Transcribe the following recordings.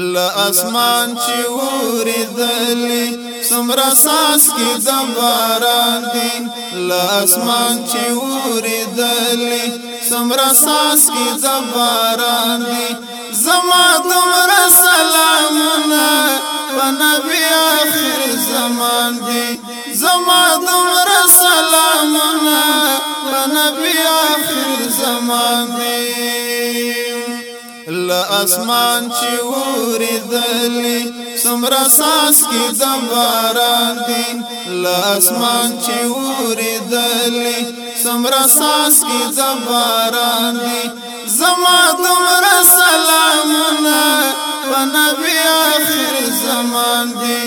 لا اسمان چې اوریدلې سمرا ساس کې د باران دی لا اسمان چې اوریدلې سمرا ساس کې د باران دی زما تمرا سلامونه په نبی اخر زمان دی زما تمرا سلامونه په نبی اخر زمان دی اسمان چې اوریدلی سمرا ساس کې د باران دی لا اسمان چې اوریدلی سمرا ساس کې د باران دی زما تمرا سلامونه په نبی اخر زمان دی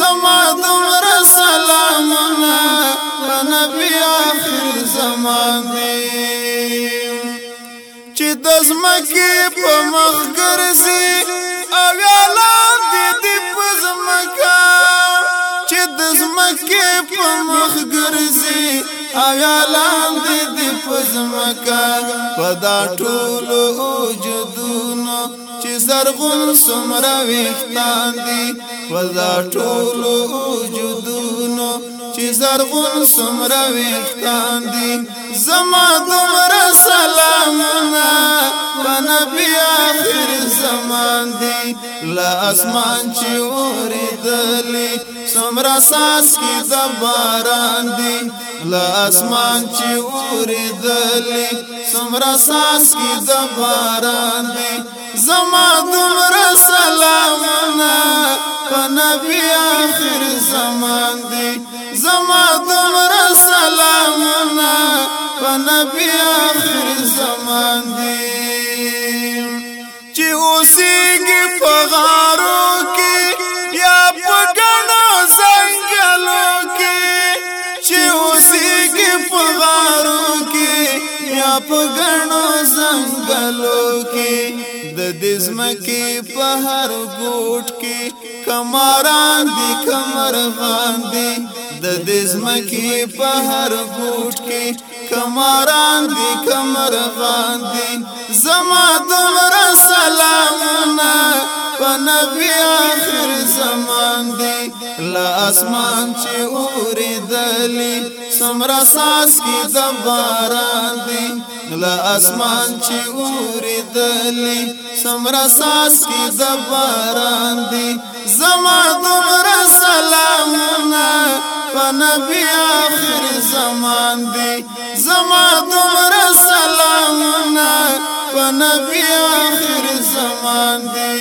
زما تمرا سلامونه په نبی اخر زمان دی چې د زمکه په مخ ګرځي او اعلان دې دې په زمکه چې د زمکه په مخ ګرځي او اعلان دې دې په زمکه په دا ټول وجودونو چې زرغون سمره وختان دي په دا ټول وجودونو چې زرغون سمره وختان دي زما دومره اسمان چې اوریدلی سمرا ساس کی زباران دی لا اسمان چې اوریدلی سمرا ساس کی زباران دی زما دمر سلامنا پنبی آخر زمان دی زما دمر سلامنا پنبی آخر زمان دی پګړو زنګلو کې د دې زمکه په هر ګوټ کې کماران دي کمرغان دي د دې زمکه په هر ګوټ کې کماران دي کمرغان دي زما دومره سلامونه په نبی آخر زمان دی لا اسمان چې اوریدلی سمرا ساس کی د باران دی لا اسمان چې اوریدلې سمرا ساس کې د باران دی زما دومره سلامونه په نبی آخر زمان دی زما دومره سلامونه په نبی آخر زمان دی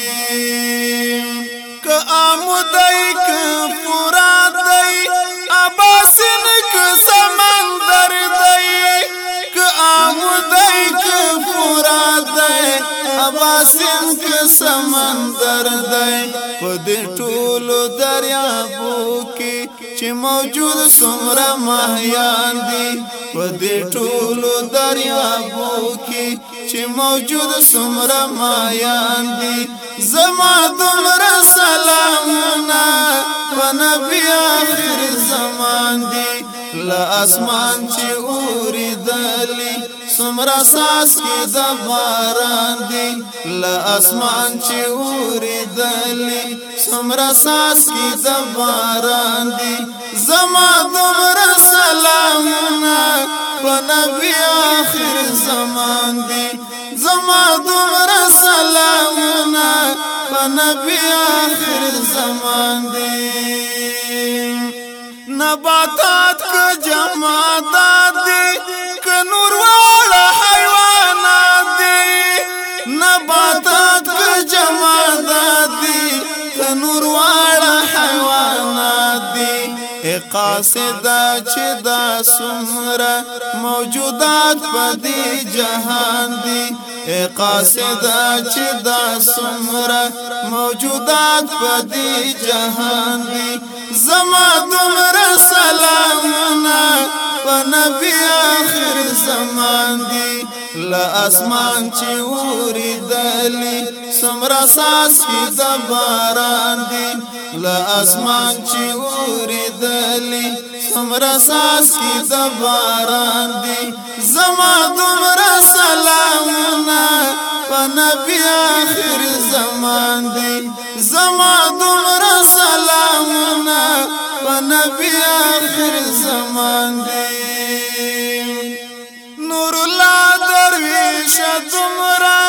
که آمدای قاسم که سمندر دی په دې ټولو دریابو کې چې موجود سمره ماهیان دی په دې ټولو دریابو کې چې موجود سمره ماهیان دی زما دمر سلامونه په نبی آخر زمان دی لا اسمان چې اوریدلی سمرا ساس کی دا باران دی لأسمان چی اوری دلی سمرا ساس کی دا باران دی زما دمر سلامنا پنبی آخر زمان دی زما دمر سلامنا پنبی آخر زمان دی نباتات کا جمادات دی که نور قاصده چې دا سمره موجودات په دې جهان دي قاصده چې دا سمره موجودات په دې جهان دي زما تمره سلامونه په نبی آخر زمان دي لا اسمان چې وری دلی سمرا ساس کی د باران دی لا اسمان چې اوریدلې سمرا ساس کی د باران دی زما دومره سلامونه په نبی اخر زمان دی زما دومره سلامونه په نبی اخر زمان دی نور الله درویش دومره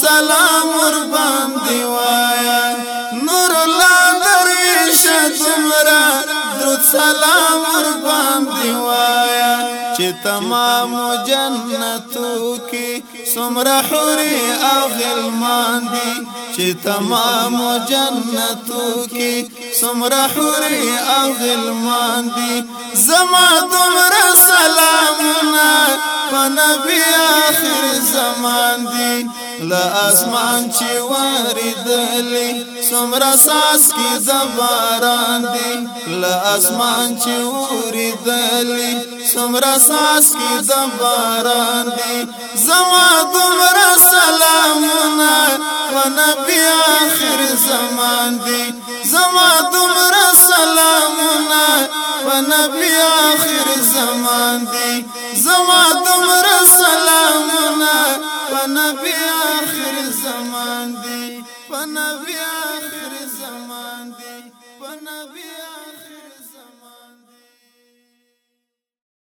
سلام ور باندې وایا نور الله درویش تمرا درود سلام ور باندې وایا چې تمام جنتو کې سمره حوري او غلمان دي چې تمام جنتو کې سمره حوري او غلمان دي زما تمرا سلامونه پنبی آخر زمان دی لآسمان چی واردلی سمرا ساس کی دباران دی لآسمان چی واردلی سمرا ساس کی دباران دی زما دمرا سلامنا پنبی آخر زمان دی زما دمرا سلامنا پنبی آخر زمان دی زما دمر سلامونه په نبی آخر زمان دی په نبی